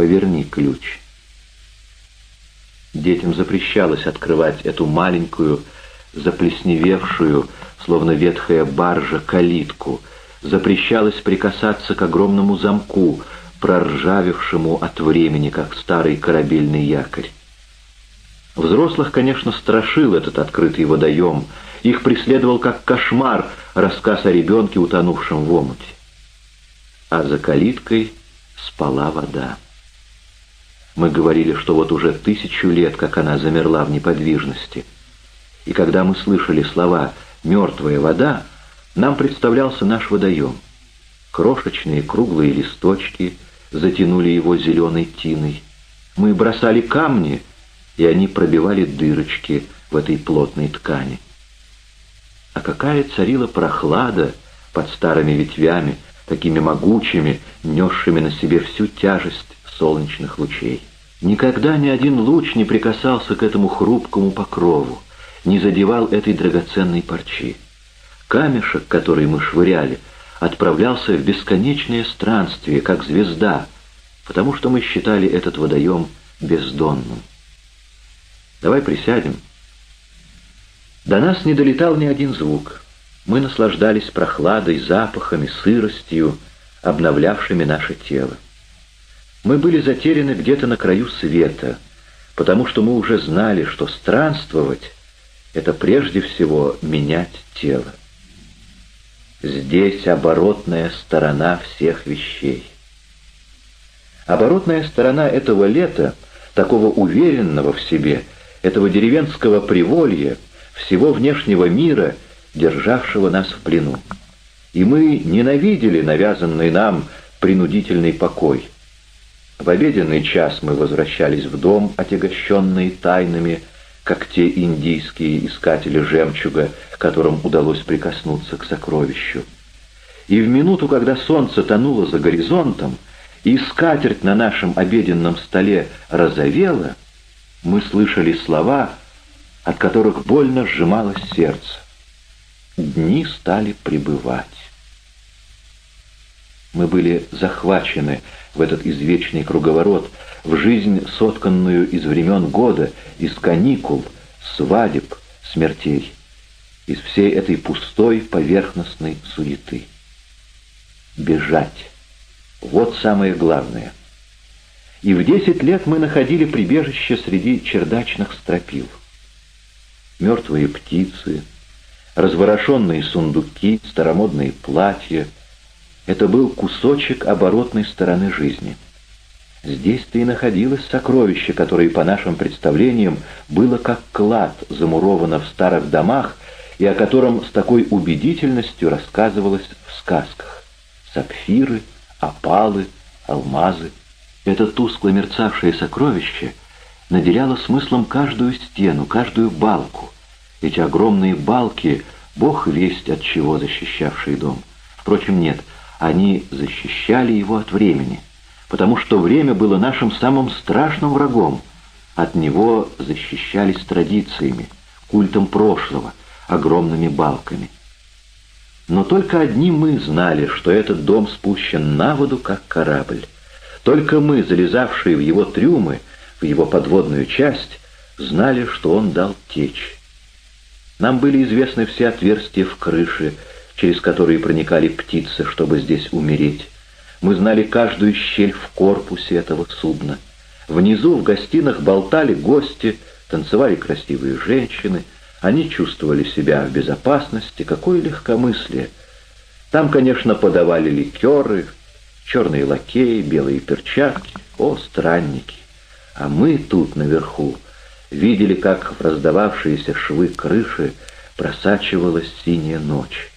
Поверни ключ. Детям запрещалось открывать эту маленькую, заплесневевшую, словно ветхая баржа, калитку. Запрещалось прикасаться к огромному замку, проржавевшему от времени, как старый корабельный якорь. Взрослых, конечно, страшил этот открытый водоем. Их преследовал как кошмар рассказ о ребенке, утонувшем в омуте. А за калиткой спала вода. Мы говорили, что вот уже тысячу лет, как она замерла в неподвижности. И когда мы слышали слова «мертвая вода», нам представлялся наш водоем. Крошечные круглые листочки затянули его зеленой тиной. Мы бросали камни, и они пробивали дырочки в этой плотной ткани. А какая царила прохлада под старыми ветвями, такими могучими, несшими на себе всю тяжесть солнечных лучей. Никогда ни один луч не прикасался к этому хрупкому покрову, не задевал этой драгоценной парчи. Камешек, который мы швыряли, отправлялся в бесконечное странствие, как звезда, потому что мы считали этот водоем бездонным. «Давай присядем». До нас не долетал ни один звук. Мы наслаждались прохладой, запахами, сыростью, обновлявшими наше тело. Мы были затеряны где-то на краю света, потому что мы уже знали, что странствовать — это прежде всего менять тело. Здесь оборотная сторона всех вещей. Оборотная сторона этого лета, такого уверенного в себе, этого деревенского приволья, всего внешнего мира, державшего нас в плену. И мы ненавидели навязанный нам принудительный покой — в обеденный час мы возвращались в дом, отягощенные тайнами, как те индийские искатели жемчуга, которым удалось прикоснуться к сокровищу. И в минуту, когда солнце тонуло за горизонтом, и скатерть на нашем обеденном столе разовела, мы слышали слова, от которых больно сжималось сердце. Дни стали прибывать. Мы были захвачены в этот извечный круговорот, в жизнь, сотканную из времен года, из каникул, свадеб, смертей, из всей этой пустой поверхностной суеты. Бежать. Вот самое главное. И в десять лет мы находили прибежище среди чердачных стропил. Мертвые птицы, разворошенные сундуки, старомодные платья — это был кусочек оборотной стороны жизни. Здесь-то и находилось сокровище, которое, по нашим представлениям, было как клад, замуровано в старых домах, и о котором с такой убедительностью рассказывалось в сказках. Сапфиры, опалы, алмазы. Это тускло мерцавшее сокровище наделяло смыслом каждую стену, каждую балку. Эти огромные балки — бог весть от чего защищавший дом. Впрочем, нет — они защищали его от времени, потому что время было нашим самым страшным врагом. От него защищались традициями, культом прошлого, огромными балками. Но только одни мы знали, что этот дом спущен на воду, как корабль. Только мы, залезавшие в его трюмы, в его подводную часть, знали, что он дал течь. Нам были известны все отверстия в крыше, через которые проникали птицы, чтобы здесь умереть. Мы знали каждую щель в корпусе этого судна. Внизу в гостинах болтали гости, танцевали красивые женщины. Они чувствовали себя в безопасности, какое легкомыслие. Там, конечно, подавали ликеры, черные лакеи, белые перчатки. О, странники! А мы тут, наверху, видели, как в раздававшиеся швы крыши просачивалась синяя ночь.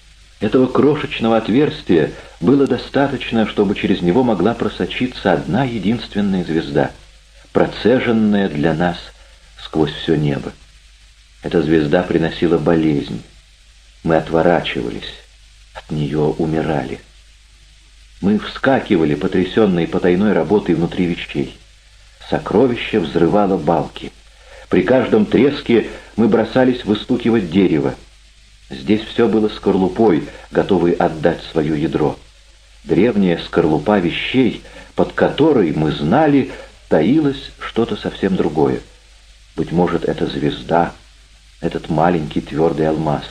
Этого крошечного отверстия было достаточно, чтобы через него могла просочиться одна единственная звезда, процеженная для нас сквозь все небо. Эта звезда приносила болезнь. Мы отворачивались, от нее умирали. Мы вскакивали, потрясенные потайной работой внутри вещей. Сокровище взрывало балки. При каждом треске мы бросались выстукивать дерево. Здесь все было скорлупой, готовой отдать свое ядро. Древняя скорлупа вещей под которой, мы знали, таилось что-то совсем другое. Быть может, это звезда, этот маленький твердый алмаз.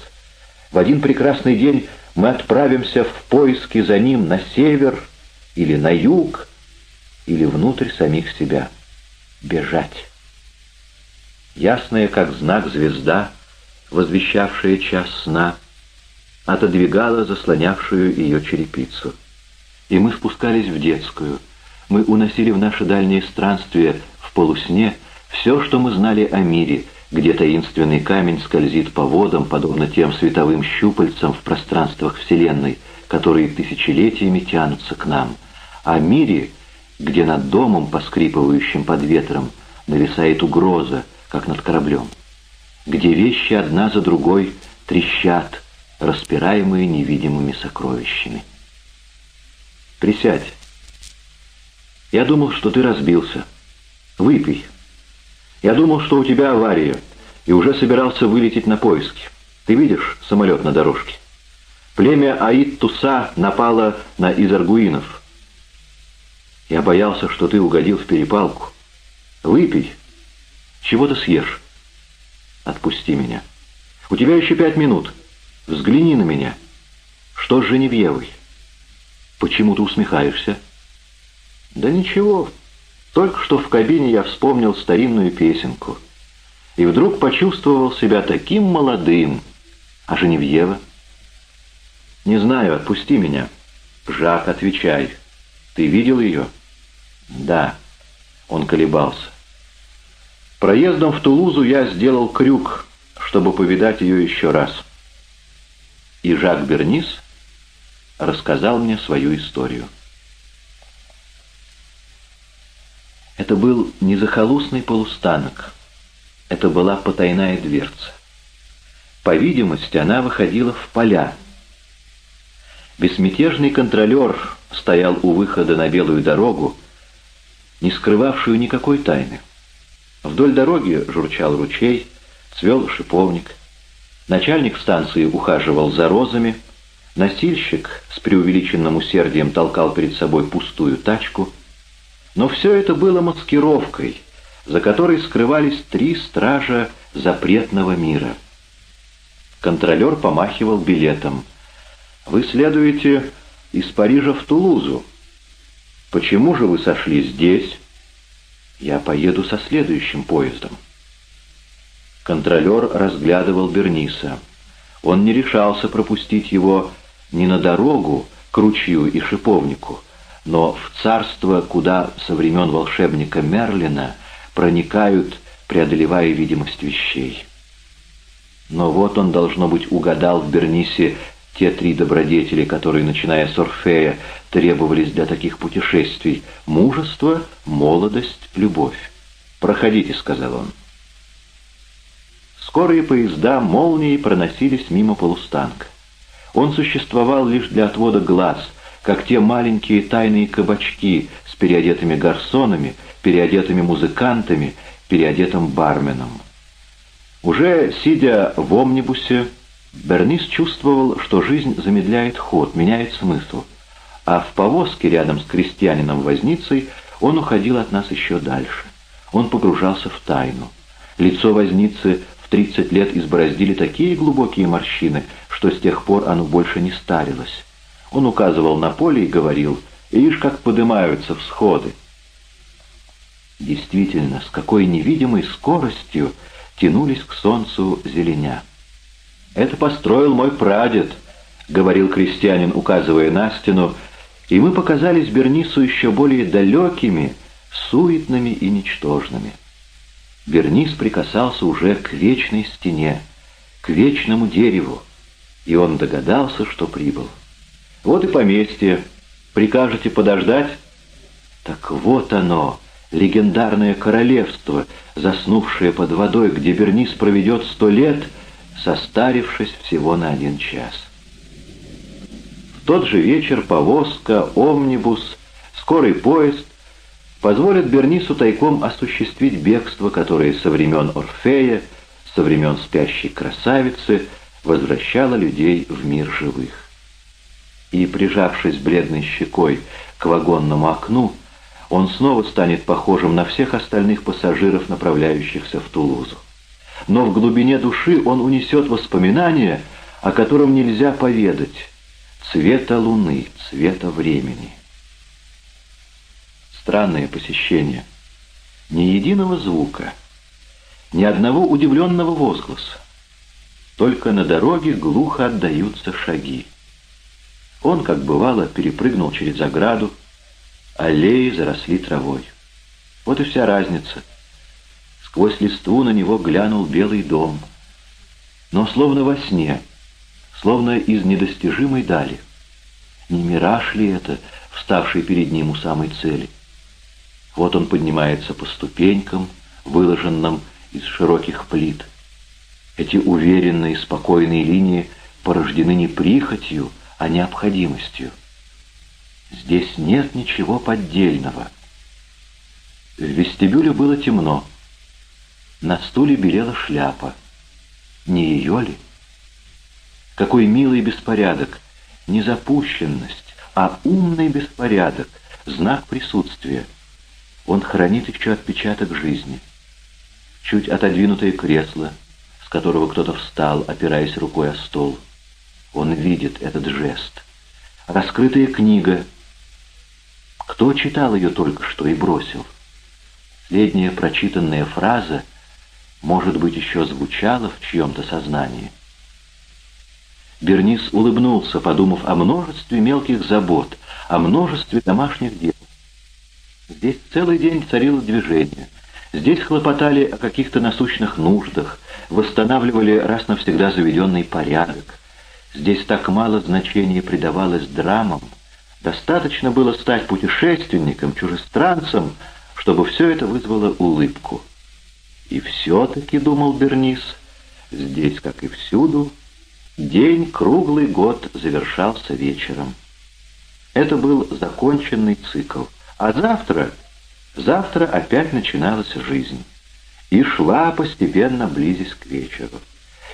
В один прекрасный день мы отправимся в поиски за ним на север или на юг, или внутрь самих себя. Бежать. Ясная, как знак, звезда, возвещавшая час сна, отодвигала заслонявшую ее черепицу. И мы спускались в детскую. Мы уносили в наше дальнее странствие в полусне все, что мы знали о мире, где таинственный камень скользит по водам, подобно тем световым щупальцам в пространствах Вселенной, которые тысячелетиями тянутся к нам, о мире, где над домом, поскрипывающим под ветром, нависает угроза, как над кораблем, где вещи одна за другой трещат, распираемые невидимыми сокровищами. «Присядь. Я думал, что ты разбился. Выпей». Я думал, что у тебя авария, и уже собирался вылететь на поиски. Ты видишь самолет на дорожке? Племя Аид-Туса напало на Изаргуинов. Я боялся, что ты угодил в перепалку. Выпей. Чего ты съешь? Отпусти меня. У тебя еще пять минут. Взгляни на меня. Что с Женевьевой? Почему ты усмехаешься? Да ничего, только что в кабине я вспомнил старинную песенку. И вдруг почувствовал себя таким молодым. А Женевьева? Не знаю, отпусти меня. Жак, отвечай. Ты видел ее? Да. Он колебался. Проездом в Тулузу я сделал крюк, чтобы повидать ее еще раз. И Жак Бернис рассказал мне свою историю. Это был не захолустный полустанок. Это была потайная дверца. По видимости, она выходила в поля. Бесмятежный контролер стоял у выхода на белую дорогу, не скрывавшую никакой тайны. Вдоль дороги журчал ручей, цвел шиповник. Начальник станции ухаживал за розами, носильщик с преувеличенным усердием толкал перед собой пустую тачку — но все это было маскировкой, за которой скрывались три стража запретного мира. Контролер помахивал билетом. «Вы следуете из Парижа в Тулузу. Почему же вы сошли здесь?» «Я поеду со следующим поездом». Контролер разглядывал Берниса. Он не решался пропустить его ни на дорогу к ручью и шиповнику, но в царство, куда со времен волшебника Мерлина проникают, преодолевая видимость вещей. Но вот он, должно быть, угадал в Бернисе те три добродетели, которые, начиная с Орфея, требовались для таких путешествий — мужество, молодость, любовь. «Проходите», — сказал он. Скорые поезда молнией проносились мимо полустанка. Он существовал лишь для отвода глаз — как те маленькие тайные кабачки с переодетыми гарсонами, переодетыми музыкантами, переодетым барменом. Уже сидя в омнибусе, Бернис чувствовал, что жизнь замедляет ход, меняет смысл. А в повозке рядом с крестьянином-возницей он уходил от нас еще дальше. Он погружался в тайну. Лицо возницы в 30 лет избороздили такие глубокие морщины, что с тех пор оно больше не старилось. Он указывал на поле и говорил, «Ишь, как поднимаются всходы!» Действительно, с какой невидимой скоростью тянулись к солнцу зеленя. «Это построил мой прадед», — говорил крестьянин, указывая на стену, и мы показались Бернису еще более далекими, суетными и ничтожными. Бернис прикасался уже к вечной стене, к вечному дереву, и он догадался, что прибыл. Вот и поместье. Прикажете подождать? Так вот оно, легендарное королевство, заснувшее под водой, где Бернис проведет сто лет, состарившись всего на один час. В тот же вечер повозка, омнибус, скорый поезд позволят Бернису тайком осуществить бегство, которое со времен Орфея, со времен спящей красавицы возвращало людей в мир живых и, прижавшись бледной щекой к вагонному окну, он снова станет похожим на всех остальных пассажиров, направляющихся в Тулузу. Но в глубине души он унесет воспоминания, о котором нельзя поведать, цвета луны, цвета времени. Странное посещение. Ни единого звука, ни одного удивленного возгласа. Только на дороге глухо отдаются шаги. Он, как бывало, перепрыгнул через ограду, аллеи заросли травой. Вот и вся разница. Сквозь листву на него глянул белый дом. Но словно во сне, словно из недостижимой дали. Не мираж ли это, вставший перед ним у самой цели? Вот он поднимается по ступенькам, выложенным из широких плит. Эти уверенные, спокойные линии порождены не прихотью, а необходимостью. Здесь нет ничего поддельного. В вестибюле было темно. На стуле белела шляпа. Не ее ли? Какой милый беспорядок, не запущенность, а умный беспорядок, знак присутствия. Он хранит еще отпечаток жизни. Чуть отодвинутое кресло, с которого кто-то встал, опираясь рукой о стол. Он видит этот жест. Раскрытая книга. Кто читал ее только что и бросил? Последняя прочитанная фраза, может быть, еще звучала в чьем-то сознании. Бернис улыбнулся, подумав о множестве мелких забот, о множестве домашних дел. Здесь целый день царило движение. Здесь хлопотали о каких-то насущных нуждах, восстанавливали раз навсегда заведенный порядок. Здесь так мало значения придавалось драмам. Достаточно было стать путешественником, чужестранцем, чтобы все это вызвало улыбку. И все-таки, думал Бернис, здесь, как и всюду, день круглый год завершался вечером. Это был законченный цикл. А завтра, завтра опять начиналась жизнь. И шла постепенно близясь к вечеру.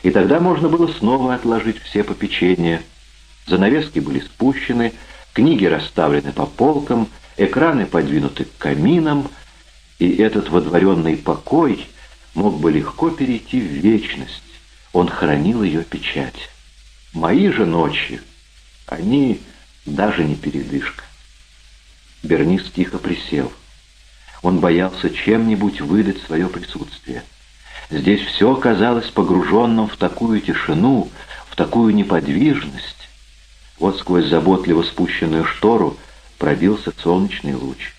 И тогда можно было снова отложить все попечения. Занавески были спущены, книги расставлены по полкам, экраны подвинуты к каминам, и этот водворенный покой мог бы легко перейти в вечность. Он хранил ее печать. Мои же ночи, они даже не передышка. Бернис тихо присел. Он боялся чем-нибудь выдать свое присутствие. Здесь все казалось погруженным в такую тишину, в такую неподвижность. Вот сквозь заботливо спущенную штору пробился солнечный луч.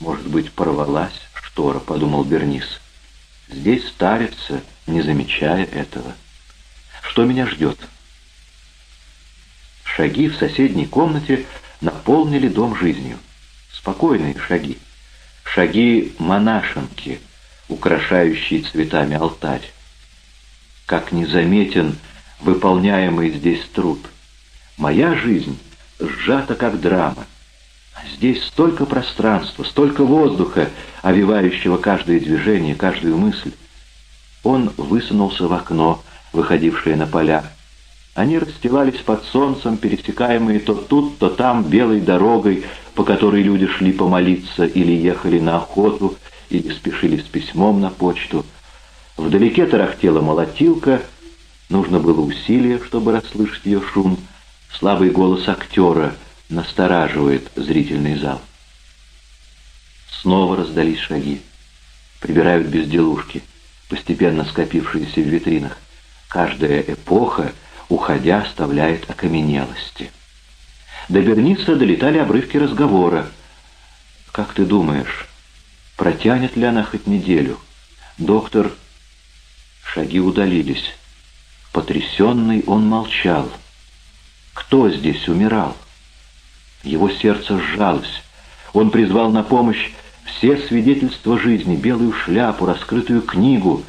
«Может быть, порвалась штора», — подумал Бернис. «Здесь старится, не замечая этого. Что меня ждет?» Шаги в соседней комнате наполнили дом жизнью. Спокойные шаги. Шаги монашенки, украшающие цветами алтарь. Как незаметен выполняемый здесь труд. Моя жизнь сжата, как драма. Здесь столько пространства, столько воздуха, овивающего каждое движение, каждую мысль. Он высунулся в окно, выходившее на поля. Они расстилались под солнцем, пересекаемые то тут, то там белой дорогой, по которой люди шли помолиться или ехали на охоту, или спешили с письмом на почту. Вдалеке тарахтела молотилка, нужно было усилие, чтобы расслышать ее шум. Слабый голос актера настораживает зрительный зал. Снова раздались шаги. Прибирают безделушки, постепенно скопившиеся в витринах. Каждая эпоха — уходя, оставляет окаменелости. До Берниса долетали обрывки разговора. «Как ты думаешь, протянет ли она хоть неделю?» «Доктор...» Шаги удалились. Потрясенный он молчал. Кто здесь умирал? Его сердце сжалось. Он призвал на помощь все свидетельства жизни, белую шляпу, раскрытую книгу.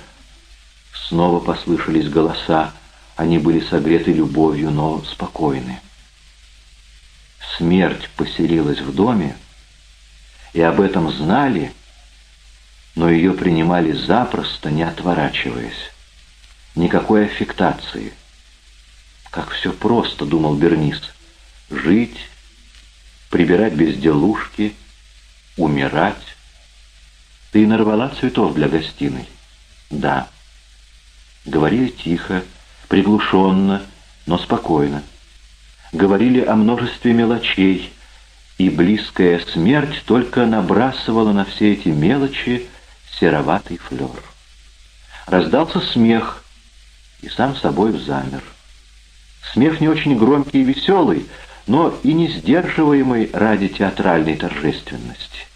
Снова послышались голоса. Они были согреты любовью, но спокойны. Смерть поселилась в доме, и об этом знали, но ее принимали запросто, не отворачиваясь. Никакой аффектации. Как все просто, думал Бернис. Жить, прибирать безделушки, Умирать? Ты нарвала цветов для гостиной? Да. Говорили тихо, приглушенно, но спокойно. Говорили о множестве мелочей, и близкая смерть только набрасывала на все эти мелочи сероватый флер. Раздался смех, и сам собой замер. Смех не очень громкий и веселый, но и не сдерживаемый ради театральной торжественности.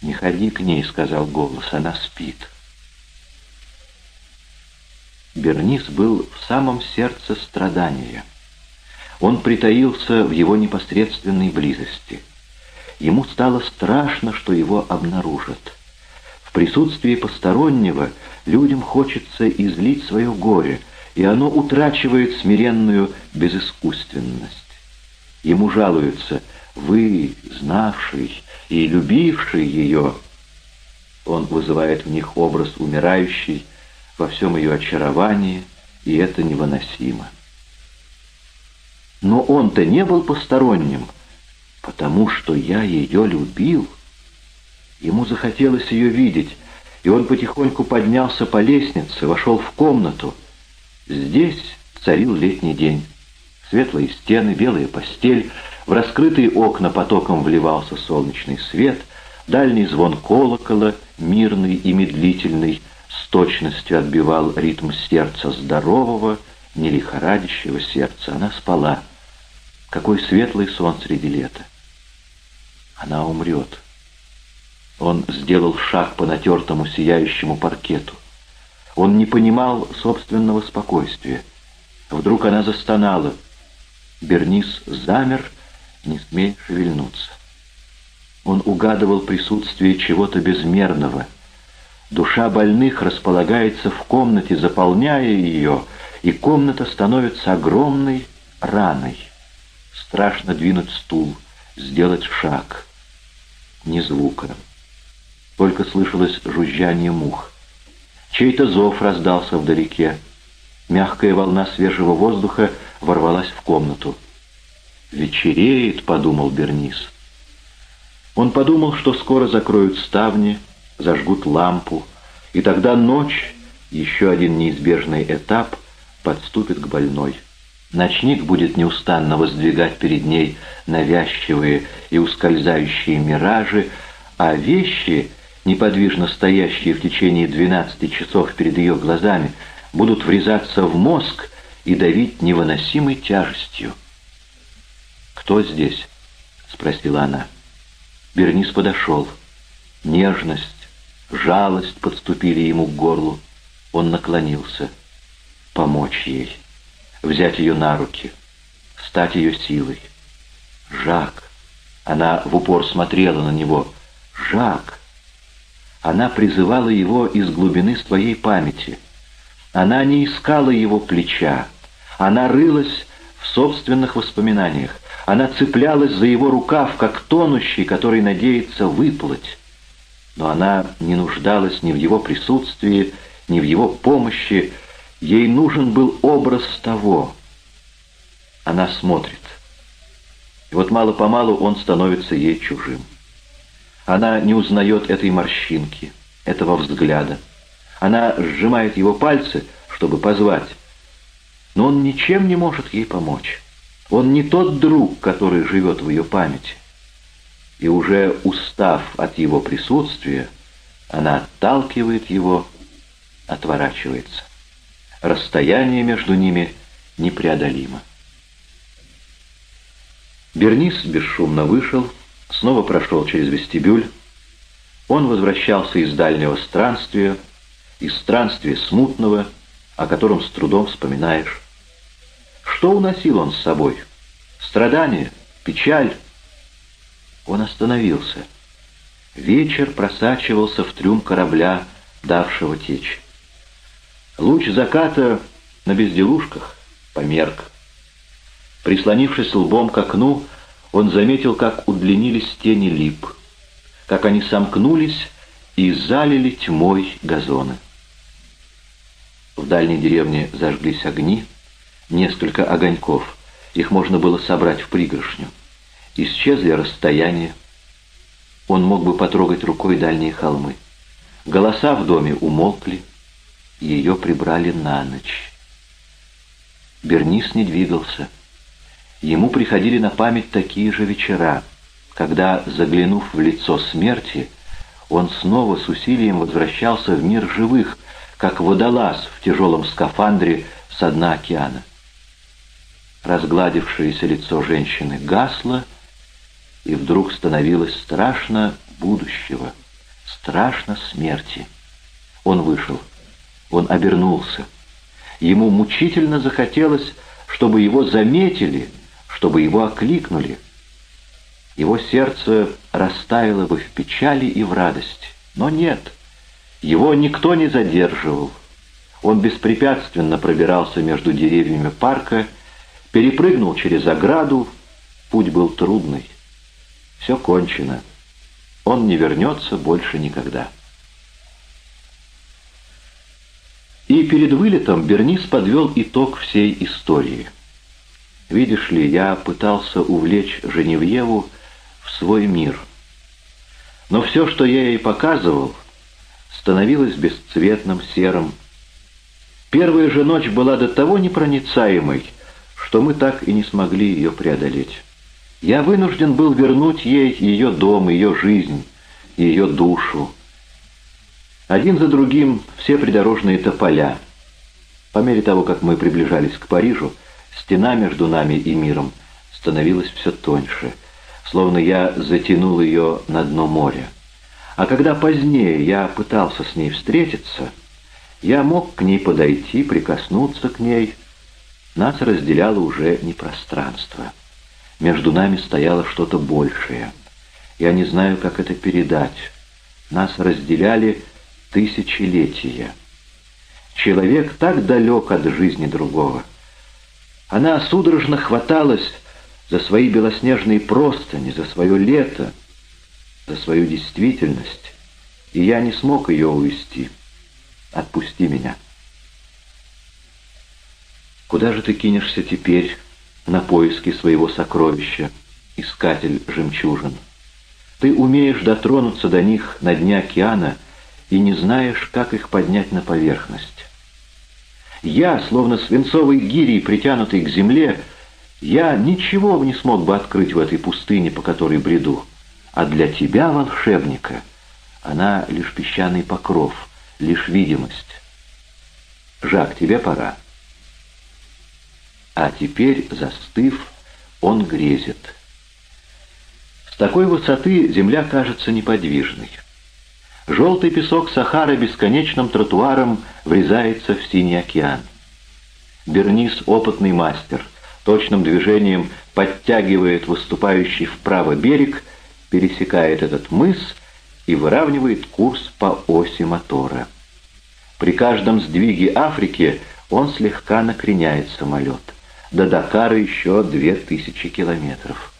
«Не ходи к ней», — сказал голос, — «она спит». Бернис был в самом сердце страдания. Он притаился в его непосредственной близости. Ему стало страшно, что его обнаружат. В присутствии постороннего людям хочется излить свое горе, и оно утрачивает смиренную безыскусственность. Ему жалуются «Вы, знавший и любивший ее». Он вызывает в них образ умирающей, во всем ее очаровании, и это невыносимо. Но он-то не был посторонним, потому что я ее любил. Ему захотелось ее видеть, и он потихоньку поднялся по лестнице, вошел в комнату. Здесь царил летний день. Светлые стены, белая постель, в раскрытые окна потоком вливался солнечный свет, дальний звон колокола, мирный и медлительный, с точностью отбивал ритм сердца здорового, не лихорадящего сердца. Она спала. Какой светлый сон среди лета. Она умрет. Он сделал шаг по натертому сияющему паркету. Он не понимал собственного спокойствия. Вдруг она застонала. Бернис замер, не смея шевельнуться. Он угадывал присутствие чего-то безмерного. Душа больных располагается в комнате, заполняя ее, и комната становится огромной раной. Страшно двинуть стул, сделать шаг. Ни звука. Только слышалось жужжание мух. Чей-то зов раздался вдалеке. Мягкая волна свежего воздуха ворвалась в комнату. «Вечереет», — подумал Бернис. Он подумал, что скоро закроют ставни, зажгут лампу, и тогда ночь, еще один неизбежный этап, подступит к больной. Ночник будет неустанно воздвигать перед ней навязчивые и ускользающие миражи, а вещи, неподвижно стоящие в течение 12 часов перед ее глазами, будут врезаться в мозг и давить невыносимой тяжестью. «Кто здесь?» — спросила она. Бернис подошел. Нежность, жалость подступили ему к горлу. Он наклонился. Помочь ей взять ее на руки, стать ее силой. Жак. Она в упор смотрела на него. Жак. Она призывала его из глубины своей памяти. Она не искала его плеча. Она рылась в собственных воспоминаниях. Она цеплялась за его рукав, как тонущий, который надеется выплыть. Но она не нуждалась ни в его присутствии, ни в его помощи, Ей нужен был образ того. Она смотрит. И вот мало-помалу он становится ей чужим. Она не узнает этой морщинки, этого взгляда. Она сжимает его пальцы, чтобы позвать. Но он ничем не может ей помочь. Он не тот друг, который живет в ее памяти. И уже устав от его присутствия, она отталкивает его, отворачивается. Расстояние между ними непреодолимо. Бернис бесшумно вышел, снова прошел через вестибюль. Он возвращался из дальнего странствия, из странствия смутного, о котором с трудом вспоминаешь. Что уносил он с собой? Страдания? Печаль? Он остановился. Вечер просачивался в трюм корабля, давшего течь. Луч заката на безделушках померк. Прислонившись лбом к окну, он заметил, как удлинились тени лип, как они сомкнулись и залили тьмой газоны. В дальней деревне зажглись огни, несколько огоньков, их можно было собрать в пригоршню. Исчезли расстояния. он мог бы потрогать рукой дальние холмы. Голоса в доме умолкли, ее прибрали на ночь. Бернис не двигался. Ему приходили на память такие же вечера, когда, заглянув в лицо смерти, он снова с усилием возвращался в мир живых, как водолаз в тяжелом скафандре со дна океана. Разгладившееся лицо женщины гасло, и вдруг становилось страшно будущего, страшно смерти. Он вышел, он обернулся. Ему мучительно захотелось, чтобы его заметили, чтобы его окликнули. Его сердце растаяло бы в печали и в радости. Но нет, его никто не задерживал. Он беспрепятственно пробирался между деревьями парка, перепрыгнул через ограду, путь был трудный. Все кончено. Он не вернется больше никогда. И перед вылетом Бернис подвел итог всей истории. Видишь ли, я пытался увлечь Женевьеву в свой мир. Но все, что я ей показывал, становилось бесцветным, серым. Первая же ночь была до того непроницаемой, что мы так и не смогли ее преодолеть. Я вынужден был вернуть ей ее дом, ее жизнь, ее душу. Один за другим все придорожные тополя. По мере того, как мы приближались к Парижу, стена между нами и миром становилась все тоньше, словно я затянул ее на дно моря. А когда позднее я пытался с ней встретиться, я мог к ней подойти, прикоснуться к ней. Нас разделяло уже не пространство. Между нами стояло что-то большее. Я не знаю, как это передать. Нас разделяли тысячелетия. Человек так далек от жизни другого. Она судорожно хваталась за свои белоснежные простыни, за свое лето, за свою действительность, и я не смог ее увести. Отпусти меня. Куда же ты кинешься теперь? на поиски своего сокровища, искатель жемчужин. Ты умеешь дотронуться до них на дне океана и не знаешь, как их поднять на поверхность. Я, словно свинцовый гирий, притянутый к земле, я ничего не смог бы открыть в этой пустыне, по которой бреду. А для тебя, волшебника, она лишь песчаный покров, лишь видимость. Жак, тебе пора. А теперь, застыв, он грезит. С такой высоты земля кажется неподвижной. Желтый песок Сахары бесконечным тротуаром врезается в синий океан. Бернис — опытный мастер, точным движением подтягивает выступающий вправо берег, пересекает этот мыс и выравнивает курс по оси мотора. При каждом сдвиге Африки он слегка накреняет самолет. До Дакара еще две тысячи километров.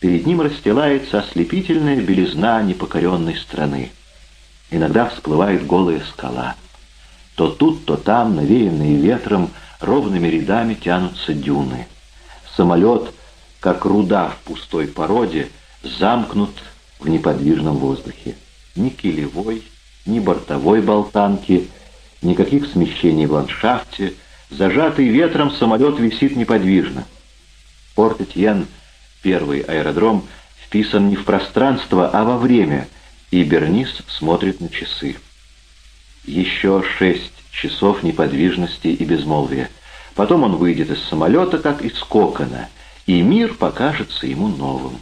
Перед ним расстилается ослепительная белизна непокоренной страны. Иногда всплывает голая скала. То тут, то там, навеянные ветром, ровными рядами тянутся дюны. Самолет, как руда в пустой породе, замкнут в неподвижном воздухе. Ни килевой, ни бортовой болтанки, никаких смещений в ландшафте — Зажатый ветром самолет висит неподвижно. Порт-Этьен, первый аэродром, вписан не в пространство, а во время, и Бернис смотрит на часы. Еще шесть часов неподвижности и безмолвия. Потом он выйдет из самолета, как из кокона, и мир покажется ему новым.